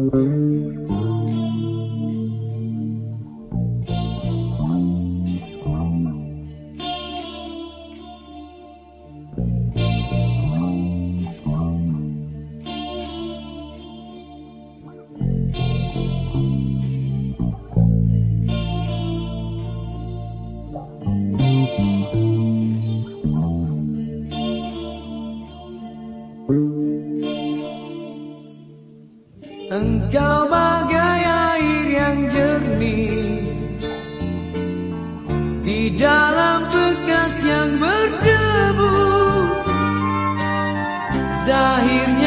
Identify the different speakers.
Speaker 1: Thank mm -hmm. you. Engkau bagai air yang jernih. Di dalam bekas yang berdebu Zahirnya